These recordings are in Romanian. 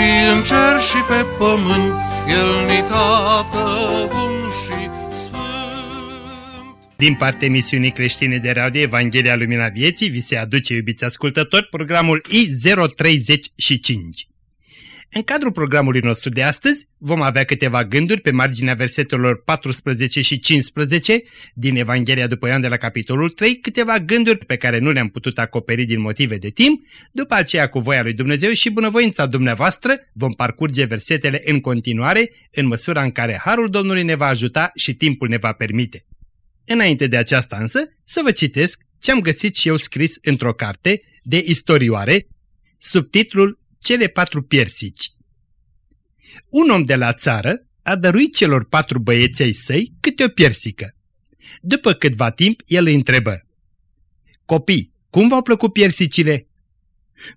și în cer și pe pământ, El ni tată bun și sfânt. Din partea emisiunii creștine de radio Evanghelia Lumina Vieții, vi se aduce, iubiți ascultători, programul I035. În cadrul programului nostru de astăzi vom avea câteva gânduri pe marginea versetelor 14 și 15 din Evanghelia după Ioan de la capitolul 3, câteva gânduri pe care nu le-am putut acoperi din motive de timp, după aceea cu voia lui Dumnezeu și bunăvoința dumneavoastră vom parcurge versetele în continuare în măsura în care Harul Domnului ne va ajuta și timpul ne va permite. Înainte de aceasta însă, să vă citesc ce am găsit și eu scris într-o carte de istorioare, subtitlul cele patru piersici. Un om de la țară a dăruit celor patru băieței săi câte o piersică. După câtva timp, el îi întrebă. Copii, cum v-au plăcut piersicile?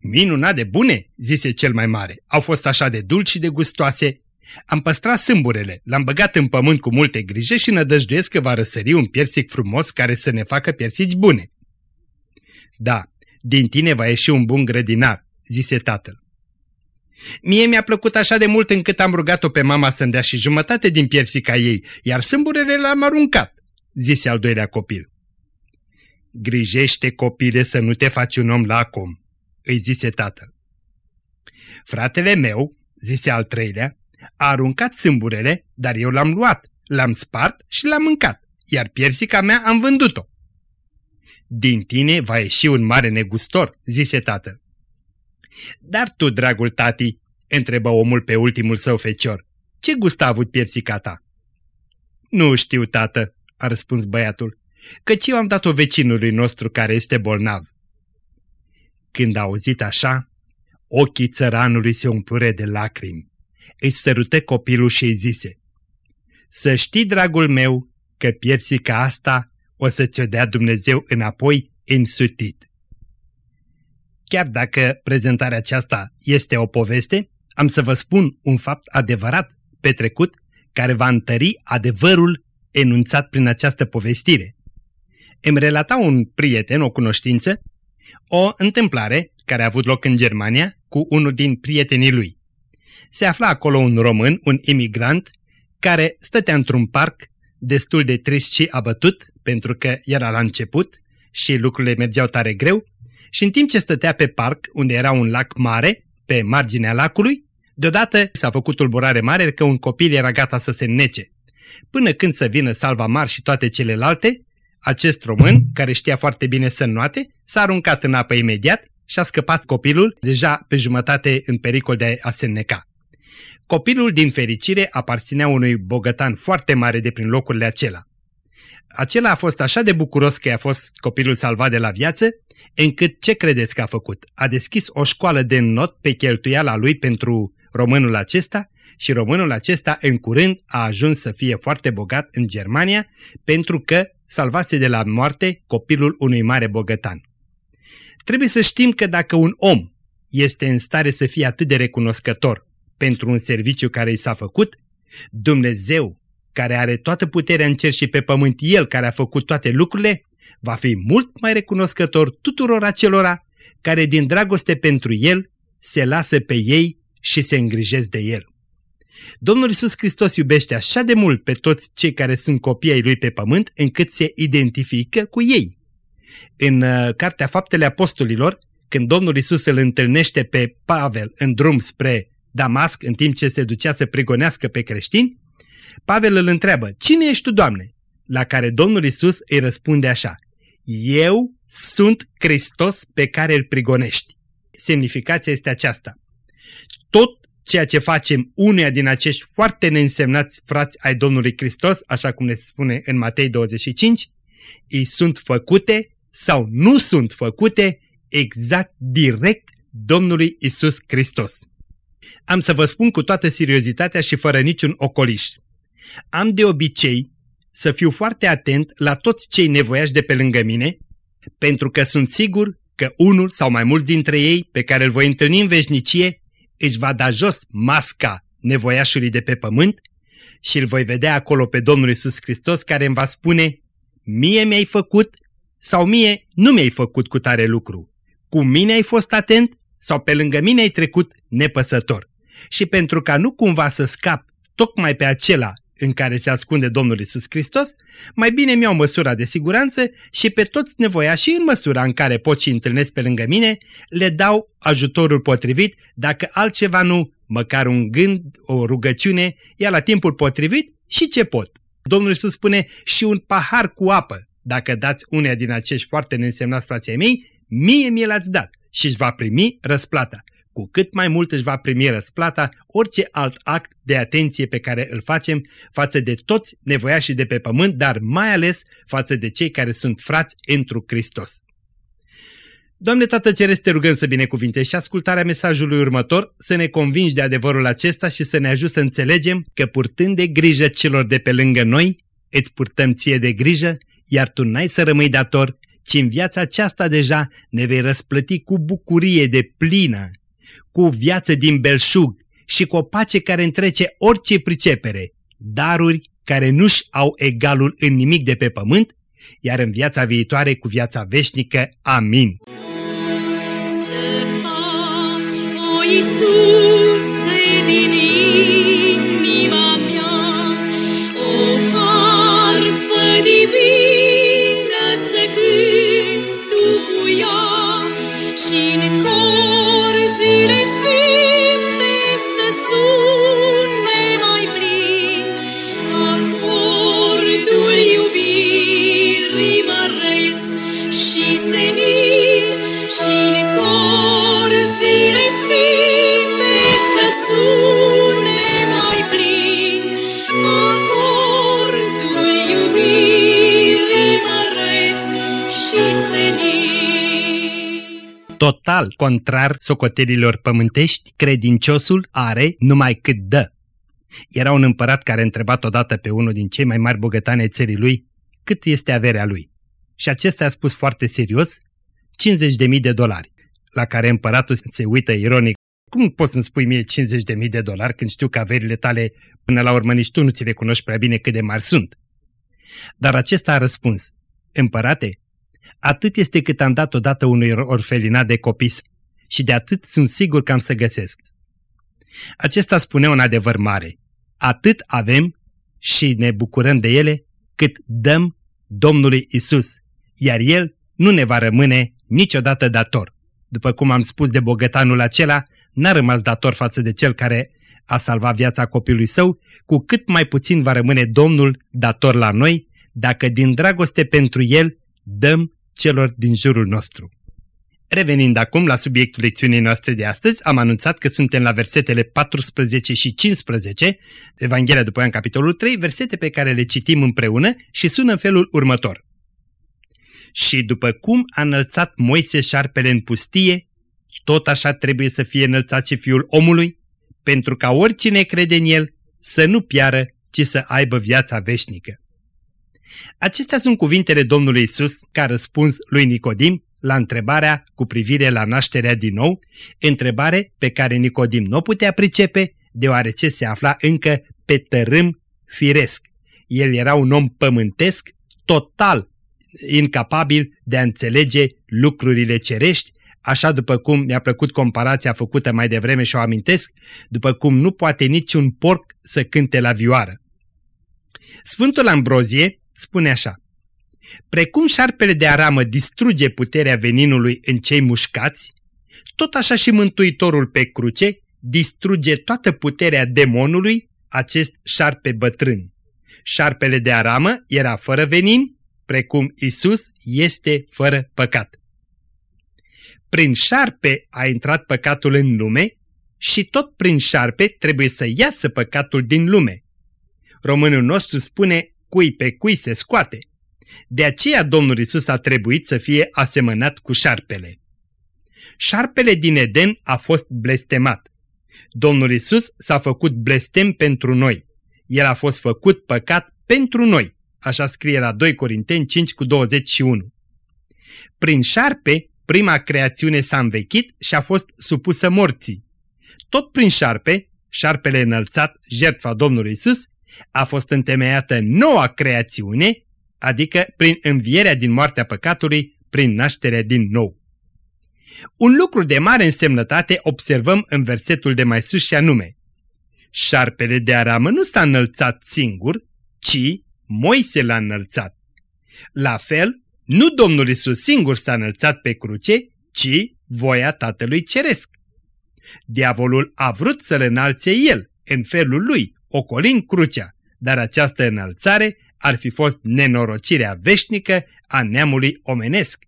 Minunat de bune, zise cel mai mare. Au fost așa de dulci și de gustoase. Am păstrat sâmburele, l-am băgat în pământ cu multe grijă și nădăjduiesc că va răsări un piersic frumos care să ne facă piersici bune. Da, din tine va ieși un bun grădinar, zise tatăl. Mie mi-a plăcut așa de mult încât am rugat-o pe mama să-mi dea și jumătate din piersica ei, iar sâmburele l-am aruncat, zise al doilea copil. Grijește, copile, să nu te faci un om lacom, îi zise tatăl. Fratele meu, zise al treilea, a aruncat sâmburele, dar eu l-am luat, l-am spart și l-am mâncat, iar piersica mea am vândut-o. Din tine va ieși un mare negustor, zise tatăl. Dar tu, dragul tati, întrebă omul pe ultimul său fecior, ce gust a avut piersica ta? Nu știu, tată, a răspuns băiatul, căci eu am dat-o vecinului nostru care este bolnav. Când a auzit așa, ochii țăranului se umplure de lacrimi. Își sărută copilul și îi zise, Să știi, dragul meu, că piersica asta o să ți-o dea Dumnezeu înapoi însutit. Chiar dacă prezentarea aceasta este o poveste, am să vă spun un fapt adevărat, petrecut, care va întări adevărul enunțat prin această povestire. Îmi relata un prieten, o cunoștință, o întâmplare care a avut loc în Germania cu unul din prietenii lui. Se afla acolo un român, un imigrant, care stătea într-un parc destul de trist și abătut, pentru că era la început și lucrurile mergeau tare greu, și în timp ce stătea pe parc, unde era un lac mare, pe marginea lacului, deodată s-a făcut tulburare mare că un copil era gata să se nece. Până când să vină salva mar și toate celelalte, acest român, care știa foarte bine să înnoate, s-a aruncat în apă imediat și a scăpat copilul, deja pe jumătate în pericol de a se înneca. Copilul, din fericire, aparținea unui bogătan foarte mare de prin locurile acela. Acela a fost așa de bucuros că a fost copilul salvat de la viață, încât ce credeți că a făcut? A deschis o școală de not pe cheltuiala lui pentru românul acesta și românul acesta în curând a ajuns să fie foarte bogat în Germania pentru că salvase de la moarte copilul unui mare bogătan. Trebuie să știm că dacă un om este în stare să fie atât de recunoscător pentru un serviciu care i s-a făcut, Dumnezeu, care are toată puterea în cer și pe pământ, El care a făcut toate lucrurile, va fi mult mai recunoscător tuturor acelora care din dragoste pentru El se lasă pe ei și se îngrijesc de El. Domnul Isus Hristos iubește așa de mult pe toți cei care sunt copii ai Lui pe pământ, încât se identifică cu ei. În uh, Cartea Faptele Apostolilor, când Domnul Isus îl întâlnește pe Pavel în drum spre Damasc, în timp ce se ducea să prigonească pe creștini, Pavel îl întreabă, Cine ești tu, Doamne? La care Domnul Isus îi răspunde așa, Eu sunt Hristos pe care îl prigonești. Semnificația este aceasta. Tot ceea ce facem uneia din acești foarte neînsemnați frați ai Domnului Hristos, așa cum ne spune în Matei 25, îi sunt făcute sau nu sunt făcute exact direct Domnului Isus Hristos. Am să vă spun cu toată seriozitatea și fără niciun ocoliș. Am de obicei să fiu foarte atent la toți cei nevoiași de pe lângă mine, pentru că sunt sigur că unul sau mai mulți dintre ei pe care îl voi întâlni în veșnicie își va da jos masca nevoiașului de pe pământ și îl voi vedea acolo pe Domnul Isus Hristos care îmi va spune Mie mi-ai făcut sau mie nu mi-ai făcut cu tare lucru. Cu mine ai fost atent sau pe lângă mine ai trecut nepăsător. Și pentru ca nu cumva să scap tocmai pe acela în care se ascunde Domnul Isus Hristos, mai bine mi-au măsura de siguranță și pe toți nevoia și în măsura în care pot și întâlnesc pe lângă mine, le dau ajutorul potrivit, dacă altceva nu, măcar un gând, o rugăciune, ia la timpul potrivit și ce pot. Domnul Isus spune și un pahar cu apă, dacă dați unea din acești foarte neînsemnați frații mei, mie mi l-ați dat și își va primi răsplata. Cu cât mai mult își va primi răsplata orice alt act de atenție pe care îl facem față de toți nevoiașii de pe pământ, dar mai ales față de cei care sunt frați întru Hristos. Doamne Tată Ceresc, te rugăm să binecuvintești și ascultarea mesajului următor, să ne convingi de adevărul acesta și să ne ajut să înțelegem că purtând de grijă celor de pe lângă noi, îți purtăm ție de grijă, iar tu n-ai să rămâi dator, ci în viața aceasta deja ne vei răsplăti cu bucurie de plină, cu viață din belșug și cu o pace care întrece orice pricepere, daruri care nu-și au egalul în nimic de pe pământ, iar în viața viitoare cu viața veșnică. Amin. Să faci, o Iisuse, din inima mea, o harfă divină să cânti tu cu ea și în cor total contrar socotelilor pământești, credinciosul are numai cât dă. Era un împărat care a întrebat odată pe unul din cei mai mari bogătani ai țării lui cât este averea lui. Și acesta a spus foarte serios 50.000 de dolari, la care împăratul se uită ironic. Cum poți să-mi spui mie 50.000 de dolari când știu că averile tale până la urmă nici tu nu ți le cunoști prea bine cât de mari sunt? Dar acesta a răspuns, împărate, atât este cât am dat odată unui orfelinat de copii și de atât sunt sigur că am să găsesc. Acesta spune un adevăr mare. Atât avem și ne bucurăm de ele cât dăm Domnului Isus, iar El nu ne va rămâne niciodată dator. După cum am spus de bogătanul acela, n-a rămas dator față de cel care a salvat viața copilului său, cu cât mai puțin va rămâne Domnul dator la noi, dacă din dragoste pentru El dăm celor din jurul nostru. Revenind acum la subiectul lecțiunii noastre de astăzi, am anunțat că suntem la versetele 14 și 15, Evanghelia după Ioan, capitolul 3, versete pe care le citim împreună și sună în felul următor. Și după cum a înălțat Moise șarpele în pustie, tot așa trebuie să fie înălțat și Fiul omului, pentru ca oricine crede în El să nu piară, ci să aibă viața veșnică. Acestea sunt cuvintele Domnului Isus ca răspuns lui Nicodim la întrebarea cu privire la nașterea din nou, întrebare pe care Nicodim nu putea pricepe, deoarece se afla încă pe tărâm firesc. El era un om pământesc, total incapabil de a înțelege lucrurile cerești, așa după cum mi-a plăcut comparația făcută mai devreme și o amintesc, după cum nu poate niciun porc să cânte la vioară. Sfântul Ambrozie spune așa. Precum șarpele de aramă distruge puterea veninului în cei mușcați, tot așa și Mântuitorul pe cruce distruge toată puterea demonului, acest șarpe bătrân. Șarpele de aramă era fără venin, precum Isus este fără păcat. Prin șarpe a intrat păcatul în lume și tot prin șarpe trebuie să iasă păcatul din lume. Românul nostru spune cui pe cui se scoate. De aceea Domnul Isus a trebuit să fie asemănat cu șarpele. Șarpele din Eden a fost blestemat. Domnul Isus s-a făcut blestem pentru noi. El a fost făcut păcat pentru noi. Așa scrie la 2 Corinteni 5 cu 21. Prin șarpe, prima creațiune s-a învechit și a fost supusă morții. Tot prin șarpe, șarpele înălțat, jertfa Domnului Isus, a fost întemeiată noua creațiune, adică prin învierea din moartea păcatului, prin nașterea din nou. Un lucru de mare însemnătate observăm în versetul de mai sus și anume. Șarpele de aramă nu s-a înălțat singur, ci Moise l-a înălțat. La fel, nu Domnul Isus singur s-a înălțat pe cruce, ci voia Tatălui Ceresc. Diavolul a vrut să-l înalțe el, în felul lui, ocolind crucea, dar această înălțare ar fi fost nenorocirea veșnică a neamului omenesc.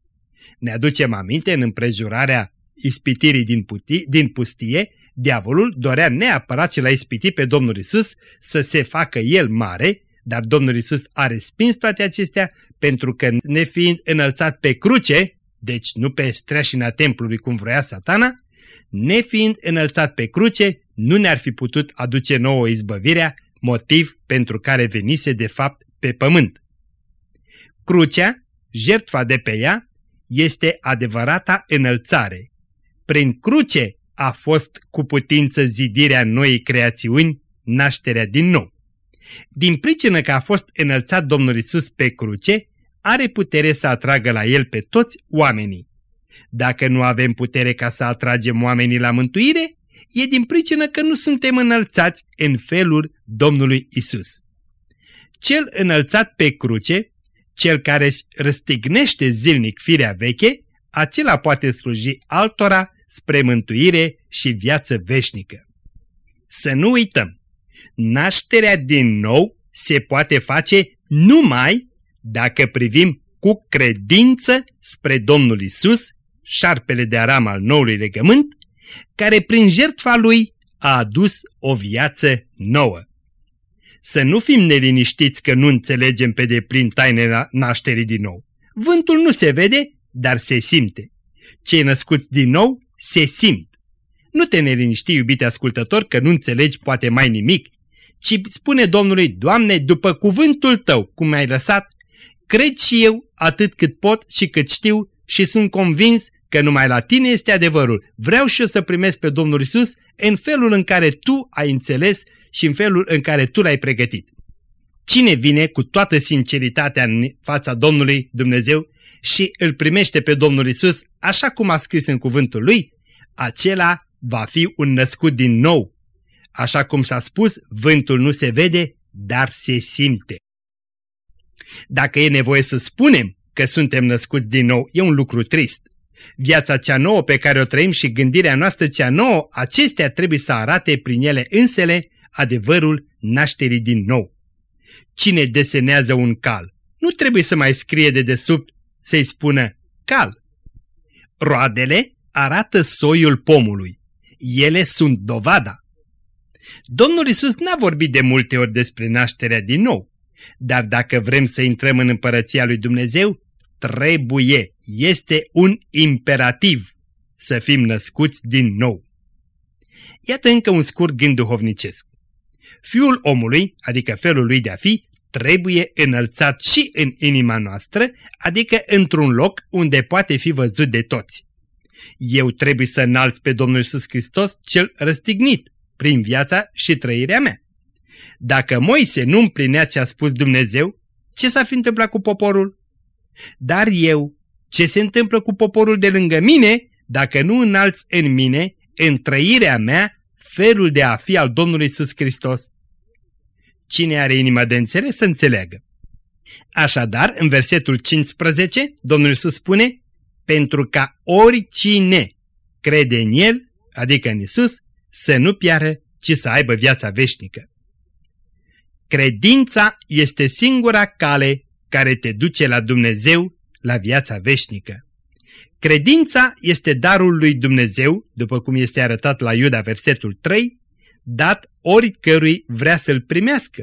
Ne aducem aminte în împrejurarea ispitirii din, putii, din pustie, diavolul dorea neapărat ce l-a ispitit pe Domnul Isus să se facă el mare, dar Domnul Isus a respins toate acestea pentru că nefiind înălțat pe cruce, deci nu pe streașina templului cum vroia satana, nefiind înălțat pe cruce, nu ne-ar fi putut aduce nouă izbăvirea, motiv pentru care venise de fapt pe pământ. Crucea, jertfa de pe ea, este adevărata înălțare. Prin cruce a fost cu putință zidirea noii creațiuni, nașterea din nou. Din pricină că a fost înălțat Domnul Isus pe cruce, are putere să atragă la el pe toți oamenii. Dacă nu avem putere ca să atragem oamenii la mântuire, e din pricină că nu suntem înălțați în felul Domnului Isus. Cel înălțat pe cruce, cel care răstignește zilnic firea veche, acela poate sluji altora spre mântuire și viață veșnică. Să nu uităm, nașterea din nou se poate face numai dacă privim cu credință spre Domnul Isus, șarpele de aram al noului legământ, care prin jertfa lui a adus o viață nouă. Să nu fim neliniștiți că nu înțelegem pe deplin tainele nașterii din nou. Vântul nu se vede, dar se simte. Cei născuți din nou se simt. Nu te neliniști, iubite ascultător, că nu înțelegi poate mai nimic, ci spune Domnului, Doamne, după cuvântul Tău, cum mi-ai lăsat, cred și eu atât cât pot și cât știu și sunt convins că numai la Tine este adevărul. Vreau și eu să primesc pe Domnul Isus în felul în care Tu ai înțeles și în felul în care Tu l-ai pregătit. Cine vine cu toată sinceritatea în fața Domnului Dumnezeu și îl primește pe Domnul Isus așa cum a scris în cuvântul Lui, acela va fi un născut din nou. Așa cum s-a spus, vântul nu se vede, dar se simte. Dacă e nevoie să spunem că suntem născuți din nou, e un lucru trist. Viața cea nouă pe care o trăim și gândirea noastră cea nouă, acestea trebuie să arate prin ele însele adevărul nașterii din nou. Cine desenează un cal, nu trebuie să mai scrie de desubt să-i spună cal. Roadele arată soiul pomului. Ele sunt dovada. Domnul Isus n-a vorbit de multe ori despre nașterea din nou, dar dacă vrem să intrăm în împărăția lui Dumnezeu, trebuie, este un imperativ să fim născuți din nou. Iată încă un scurt gând duhovnicesc. Fiul omului, adică felul lui de a fi, trebuie înălțat și în inima noastră, adică într-un loc unde poate fi văzut de toți. Eu trebuie să înalț pe Domnul Iisus Hristos cel răstignit prin viața și trăirea mea. Dacă Moise nu împlinea ce a spus Dumnezeu, ce s-ar fi întâmplat cu poporul? Dar eu, ce se întâmplă cu poporul de lângă mine, dacă nu înalț în mine, în trăirea mea, felul de a fi al Domnului Iisus Hristos? Cine are inima de înțeles să înțeleagă. Așadar, în versetul 15, Domnul Iisus spune, pentru ca oricine crede în El, adică în Isus, să nu piară, ci să aibă viața veșnică. Credința este singura cale care te duce la Dumnezeu, la viața veșnică. Credința este darul lui Dumnezeu, după cum este arătat la Iuda versetul 3, dat oricărui vrea să-l primească.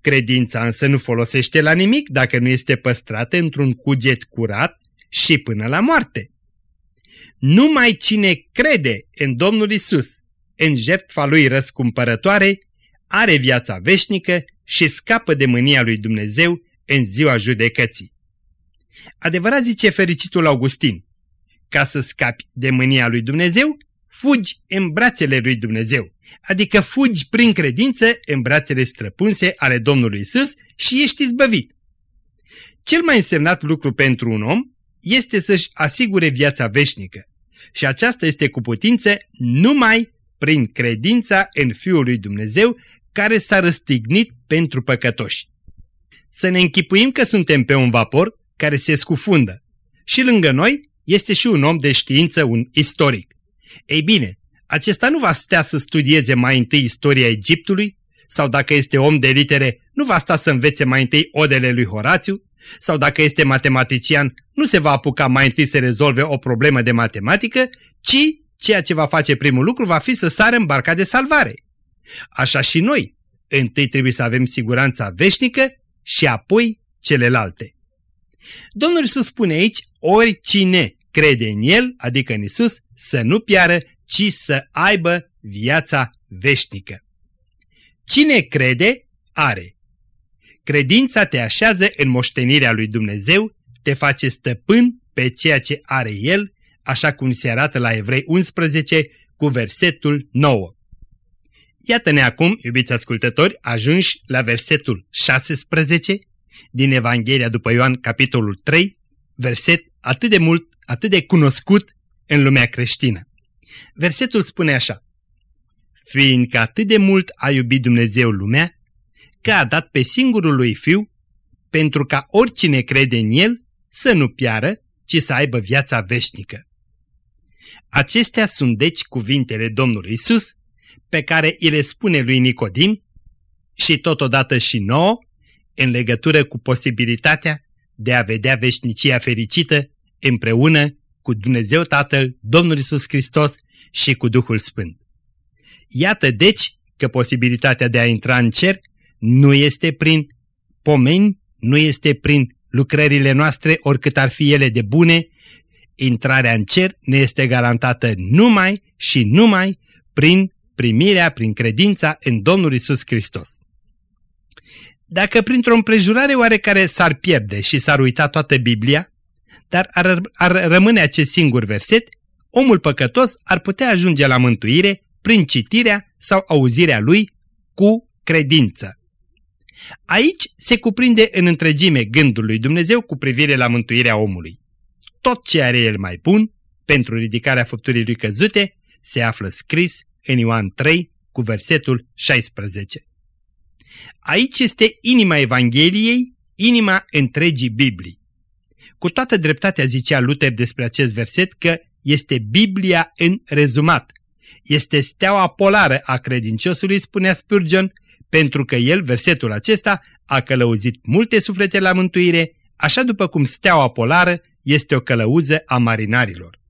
Credința însă nu folosește la nimic dacă nu este păstrată într-un cuget curat și până la moarte. Numai cine crede în Domnul Isus, în jertfa lui răscumpărătoare, are viața veșnică și scapă de mânia lui Dumnezeu în ziua judecății. Adevărat zice fericitul Augustin, ca să scapi de mânia lui Dumnezeu, fugi în brațele lui Dumnezeu, adică fugi prin credință în brațele străpunse ale Domnului Isus și ești izbăvit. Cel mai însemnat lucru pentru un om este să-și asigure viața veșnică și aceasta este cu putință numai prin credința în Fiul lui Dumnezeu care s-a răstignit pentru păcătoși. Să ne închipuim că suntem pe un vapor care se scufundă și lângă noi este și un om de știință, un istoric. Ei bine, acesta nu va stea să studieze mai întâi istoria Egiptului, sau dacă este om de litere, nu va sta să învețe mai întâi odele lui Horațiu, sau dacă este matematician, nu se va apuca mai întâi să rezolve o problemă de matematică, ci ceea ce va face primul lucru va fi să sară în barca de salvare. Așa și noi, întâi trebuie să avem siguranța veșnică și apoi celelalte. Domnul Iisus spune aici, oricine crede în El, adică în Iisus, să nu piară, ci să aibă viața veșnică. Cine crede, are. Credința te așează în moștenirea lui Dumnezeu, te face stăpân pe ceea ce are El, așa cum se arată la Evrei 11 cu versetul 9. Iată-ne acum, iubiți ascultători, ajunși la versetul 16 din Evanghelia după Ioan, capitolul 3, verset atât de mult, atât de cunoscut în lumea creștină. Versetul spune așa, Fiindcă atât de mult a iubit Dumnezeu lumea, că a dat pe singurul lui Fiu, pentru ca oricine crede în El să nu piară, ci să aibă viața veșnică. Acestea sunt deci cuvintele Domnului Isus, pe care îi le spune lui Nicodim și totodată și nouă, în legătură cu posibilitatea de a vedea veșnicia fericită împreună cu Dumnezeu Tatăl, Domnul Isus Hristos și cu Duhul Sfânt. Iată deci că posibilitatea de a intra în cer nu este prin pomeni, nu este prin lucrările noastre, oricât ar fi ele de bune, intrarea în cer ne este garantată numai și numai prin primirea, prin credința în Domnul Isus Hristos. Dacă printr-o împrejurare oarecare s-ar pierde și s-ar uita toată Biblia, dar ar, ar rămâne acest singur verset, omul păcătos ar putea ajunge la mântuire prin citirea sau auzirea lui cu credință. Aici se cuprinde în întregime gândul lui Dumnezeu cu privire la mântuirea omului. Tot ce are el mai bun, pentru ridicarea făpturii lui căzute, se află scris în Ioan 3 cu versetul 16. Aici este inima Evangheliei, inima întregii Biblii. Cu toată dreptatea zicea Luther despre acest verset că este Biblia în rezumat. Este steaua polară a credinciosului, spunea Spurgeon, pentru că el, versetul acesta, a călăuzit multe suflete la mântuire, așa după cum steaua polară este o călăuză a marinarilor.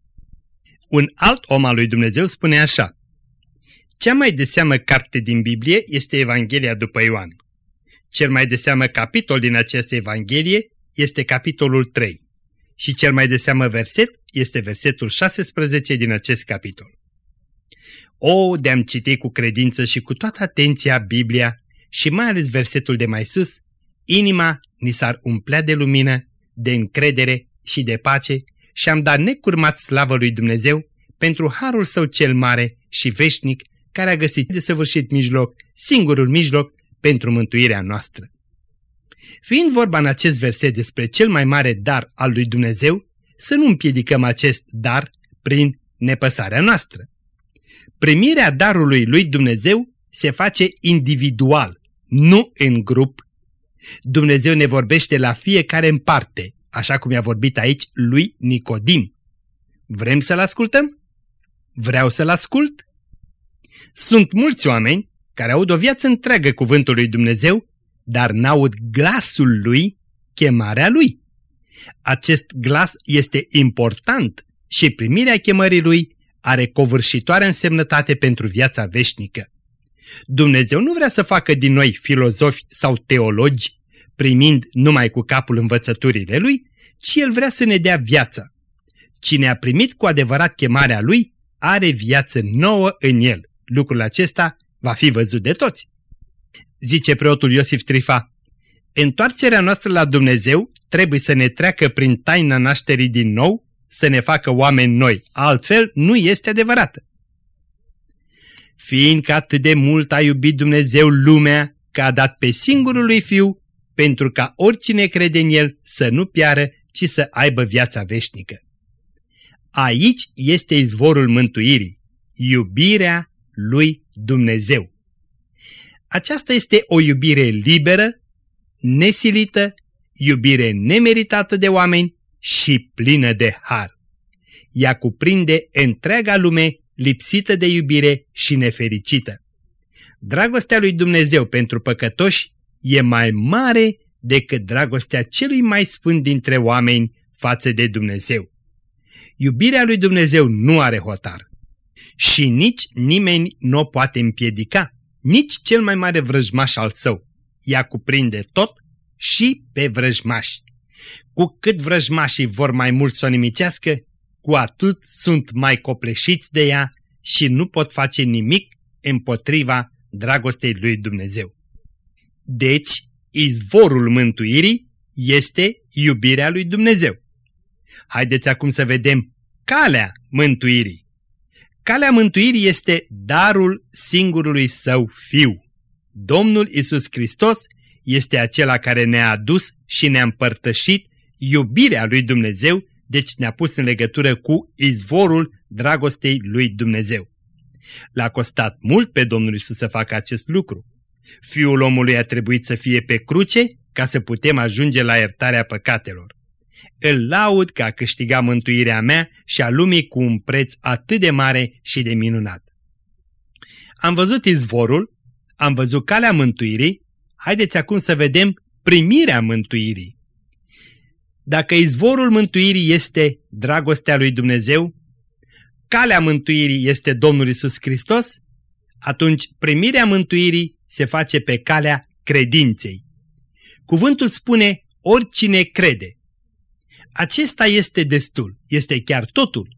Un alt om al lui Dumnezeu spune așa, Cea mai de seamă carte din Biblie este Evanghelia după Ioan. Cel mai de seamă capitol din această Evanghelie este capitolul 3 și cel mai de seamă verset este versetul 16 din acest capitol. O, de-am citit cu credință și cu toată atenția Biblia și mai ales versetul de mai sus, inima ni s-ar umplea de lumină, de încredere și de pace și am dat necurmat slavă lui Dumnezeu pentru harul său cel mare și veșnic care a găsit de săvârșit mijloc, singurul mijloc pentru mântuirea noastră. Fiind vorba în acest verset despre cel mai mare dar al lui Dumnezeu, să nu împiedicăm acest dar prin nepăsarea noastră. Primirea darului lui Dumnezeu se face individual, nu în grup. Dumnezeu ne vorbește la fiecare în parte, așa cum i-a vorbit aici lui Nicodim. Vrem să-l ascultăm? Vreau să-l ascult? Sunt mulți oameni care aud o viață întreagă cuvântul lui Dumnezeu, dar n-aud glasul lui, chemarea lui. Acest glas este important și primirea chemării lui are covârșitoare însemnătate pentru viața veșnică. Dumnezeu nu vrea să facă din noi filozofi sau teologi, primind numai cu capul învățăturile lui, ci El vrea să ne dea viața. Cine a primit cu adevărat chemarea lui, are viață nouă în el. Lucrul acesta va fi văzut de toți. Zice preotul Iosif Trifa, Întoarcerea noastră la Dumnezeu trebuie să ne treacă prin taina nașterii din nou, să ne facă oameni noi, altfel nu este adevărată. Fiindcă atât de mult a iubit Dumnezeu lumea, că a dat pe singurul lui Fiu, pentru ca oricine crede în El să nu piară, ci să aibă viața veșnică. Aici este izvorul mântuirii, iubirea lui Dumnezeu. Aceasta este o iubire liberă, nesilită, iubire nemeritată de oameni și plină de har. Ea cuprinde întreaga lume lipsită de iubire și nefericită. Dragostea lui Dumnezeu pentru păcătoși e mai mare decât dragostea celui mai sfânt dintre oameni față de Dumnezeu. Iubirea lui Dumnezeu nu are hotar și nici nimeni nu o poate împiedica, nici cel mai mare vrăjmaș al său. Ea cuprinde tot și pe vrăjmași. Cu cât vrăjmașii vor mai mult să o nimicească, cu atât sunt mai copleșiți de ea și nu pot face nimic împotriva dragostei lui Dumnezeu. Deci, izvorul mântuirii este iubirea lui Dumnezeu. Haideți acum să vedem calea mântuirii. Calea mântuirii este darul singurului său fiu. Domnul Isus Hristos este acela care ne-a adus și ne-a împărtășit iubirea lui Dumnezeu, deci ne-a pus în legătură cu izvorul dragostei lui Dumnezeu. L-a costat mult pe Domnul Isus să facă acest lucru. Fiul omului a trebuit să fie pe cruce ca să putem ajunge la iertarea păcatelor. Îl laud că a câștigat mântuirea mea și a lumii cu un preț atât de mare și de minunat. Am văzut izvorul, am văzut calea mântuirii, haideți acum să vedem primirea mântuirii. Dacă izvorul mântuirii este dragostea lui Dumnezeu, calea mântuirii este Domnul Isus Hristos, atunci primirea mântuirii se face pe calea credinței. Cuvântul spune oricine crede. Acesta este destul, este chiar totul.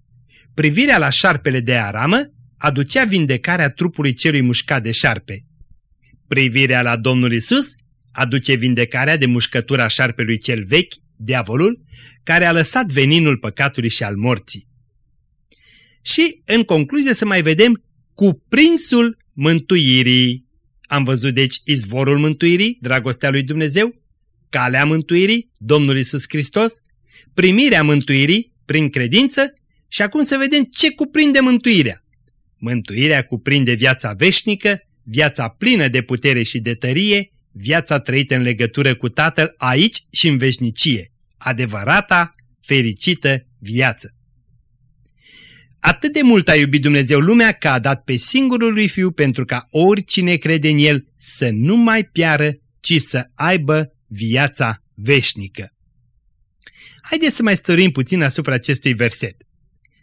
Privirea la șarpele de aramă aducea vindecarea trupului celui mușcat de șarpe. Privirea la Domnul Isus aduce vindecarea de mușcătura șarpelui cel vechi, diavolul, care a lăsat veninul păcatului și al morții. Și, în concluzie, să mai vedem cuprinsul mântuirii. Am văzut, deci, izvorul mântuirii, dragostea lui Dumnezeu, calea mântuirii, Domnul Isus Hristos, primirea mântuirii prin credință și acum să vedem ce cuprinde mântuirea. Mântuirea cuprinde viața veșnică, viața plină de putere și de tărie, viața trăită în legătură cu Tatăl aici și în veșnicie, adevărata, fericită viață. Atât de mult a iubit Dumnezeu lumea că a dat pe singurul lui Fiu pentru ca oricine crede în El să nu mai piară, ci să aibă viața veșnică. Haideți să mai stăruim puțin asupra acestui verset.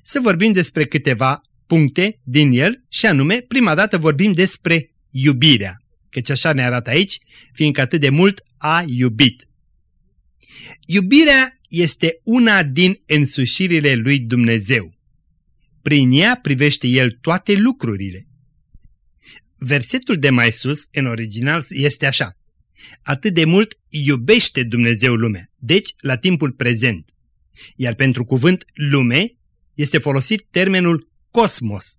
Să vorbim despre câteva puncte din el și anume, prima dată vorbim despre iubirea, căci așa ne arată aici, fiindcă atât de mult a iubit. Iubirea este una din însușirile lui Dumnezeu. Prin ea privește el toate lucrurile. Versetul de mai sus, în original, este așa. Atât de mult iubește Dumnezeu lumea, deci la timpul prezent. Iar pentru cuvânt lume este folosit termenul cosmos.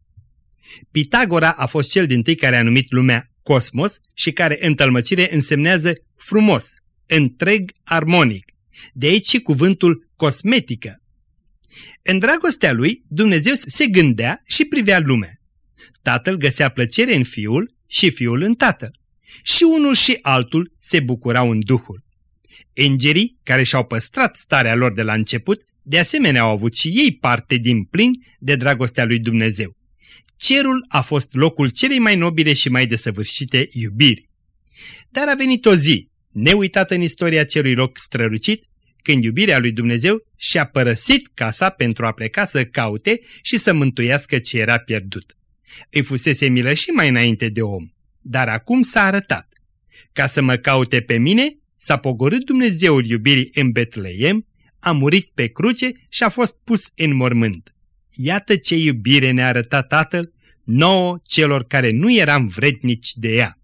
Pitagora a fost cel din tâi care a numit lumea cosmos și care în tălmăcire însemnează frumos, întreg armonic. De aici și cuvântul cosmetică. În dragostea lui, Dumnezeu se gândea și privea lumea. Tatăl găsea plăcere în fiul și fiul în tatăl. Și unul și altul se bucurau în Duhul. Îngerii, care și-au păstrat starea lor de la început, de asemenea au avut și ei parte din plin de dragostea lui Dumnezeu. Cerul a fost locul celei mai nobile și mai desăvârșite iubiri. Dar a venit o zi, neuitată în istoria celui loc strălucit, când iubirea lui Dumnezeu și-a părăsit casa pentru a pleca să caute și să mântuiască ce era pierdut. Îi fusese milă și mai înainte de om, dar acum s-a arătat. Ca să mă caute pe mine, s-a pogorât Dumnezeul iubirii în Betleem, a murit pe cruce și a fost pus în mormânt. Iată ce iubire ne-a arătat Tatăl, nouă celor care nu eram vrednici de ea.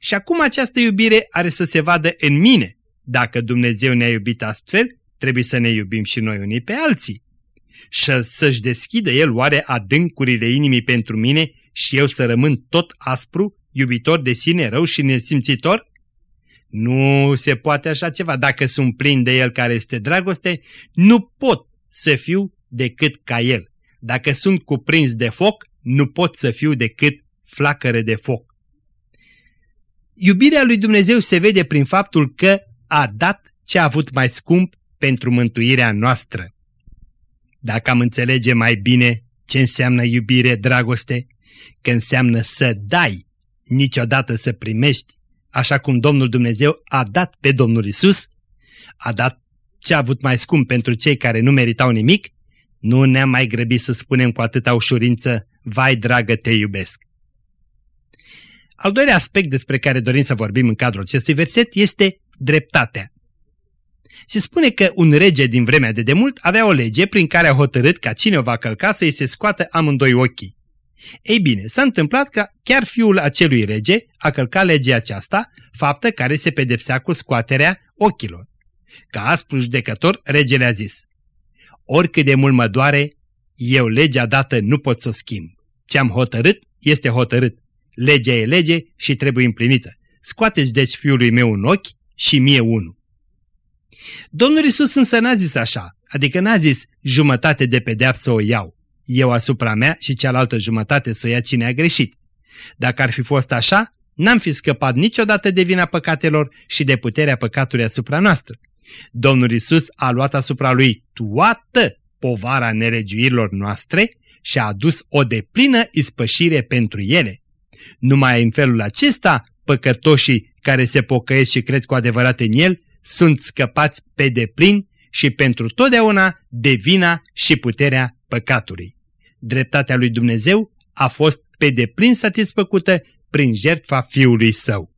Și acum această iubire are să se vadă în mine. Dacă Dumnezeu ne-a iubit astfel, trebuie să ne iubim și noi unii pe alții. Și să-și deschidă El oare adâncurile inimii pentru mine și eu să rămân tot aspru, iubitor de sine, rău și nesimțitor? Nu se poate așa ceva. Dacă sunt plin de El care este dragoste, nu pot să fiu decât ca El. Dacă sunt cuprins de foc, nu pot să fiu decât flacăre de foc. Iubirea lui Dumnezeu se vede prin faptul că a dat ce a avut mai scump pentru mântuirea noastră. Dacă am înțelege mai bine ce înseamnă iubire, dragoste, că înseamnă să dai, niciodată să primești, așa cum Domnul Dumnezeu a dat pe Domnul Isus, a dat ce a avut mai scump pentru cei care nu meritau nimic, nu ne-am mai grăbit să spunem cu atâta ușurință, vai dragă, te iubesc. Al doilea aspect despre care dorim să vorbim în cadrul acestui verset este dreptatea. Se spune că un rege din vremea de demult avea o lege prin care a hotărât ca cine o va călca să-i se scoată amândoi ochii. Ei bine, s-a întâmplat că chiar fiul acelui rege a călcat legea aceasta, faptă care se pedepsea cu scoaterea ochilor. Ca aspru judecător, regele a zis, Oricât de mult mă doare, eu legea dată nu pot să o schimb. Ce-am hotărât este hotărât. Legea e lege și trebuie împlinită. Scoateți deci fiului meu un ochi și mie unul. Domnul Isus însă n-a zis așa, adică n-a zis jumătate de pedeapsă o iau, eu asupra mea și cealaltă jumătate să o ia cine a greșit. Dacă ar fi fost așa, n-am fi scăpat niciodată de vina păcatelor și de puterea păcatului asupra noastră. Domnul Isus a luat asupra lui toată povara neregiuirilor noastre și a adus o deplină ispășire pentru ele. Numai în felul acesta, păcătoșii care se pocăiesc și cred cu adevărat în el, sunt scăpați pe deplin și pentru totdeauna de vina și puterea păcatului. Dreptatea lui Dumnezeu a fost pe deplin satisfăcută prin jertfa Fiului Său.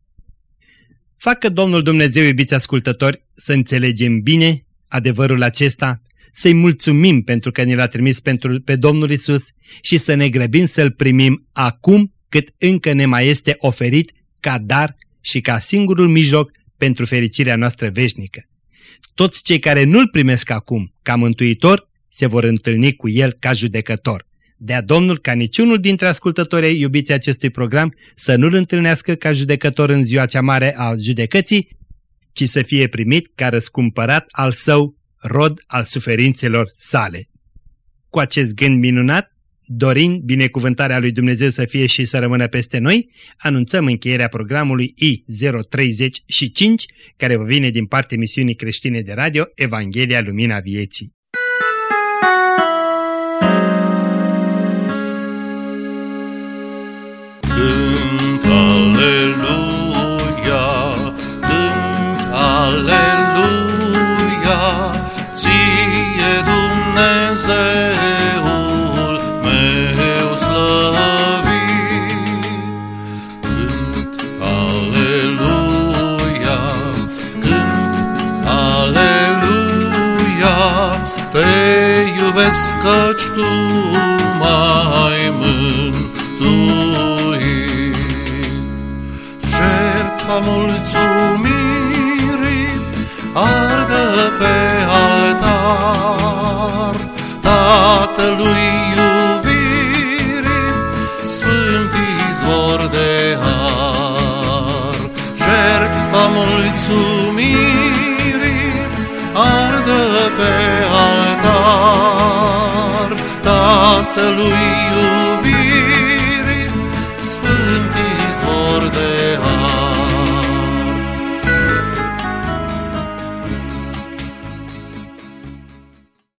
Facă Domnul Dumnezeu, iubiți ascultători, să înțelegem bine adevărul acesta, să-i mulțumim pentru că ne l-a trimis pentru, pe Domnul Isus și să ne grăbim să-l primim acum cât încă ne mai este oferit ca dar și ca singurul mijloc pentru fericirea noastră veșnică. Toți cei care nu-L primesc acum ca mântuitor se vor întâlni cu El ca judecător. Dea Domnul ca niciunul dintre ascultătorii iubiții acestui program să nu-L întâlnească ca judecător în ziua cea mare a judecății, ci să fie primit ca răscumpărat al său, rod al suferințelor sale. Cu acest gând minunat, dorind binecuvântarea lui Dumnezeu să fie și să rămână peste noi, anunțăm încheierea programului I035, care vă vine din partea emisiunii creștine de radio Evanghelia Lumina Vieții.